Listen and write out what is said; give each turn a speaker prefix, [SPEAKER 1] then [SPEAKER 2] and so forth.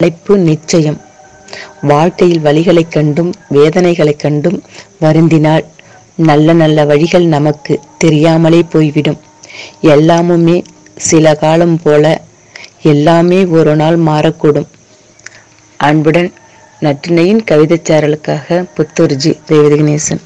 [SPEAKER 1] அழைப்பு நிச்சயம். வாழ்க்கையில் வழிகளைக் கண்டும் வேதனைகளைக் கண்டும் வருந்தினால் நல்ல நல்ல வழிகள் நமக்கு தெரியாமலே போய்விடும். எல்லாமுமே சில காலம் போல எல்லாமே ஒரு நாள் மாறக்கூடும். அன்புடன் நற்றினையின் கவிதைச் சாரலுக்காக புத்தூர்ஜி ரேவதி கணேசன்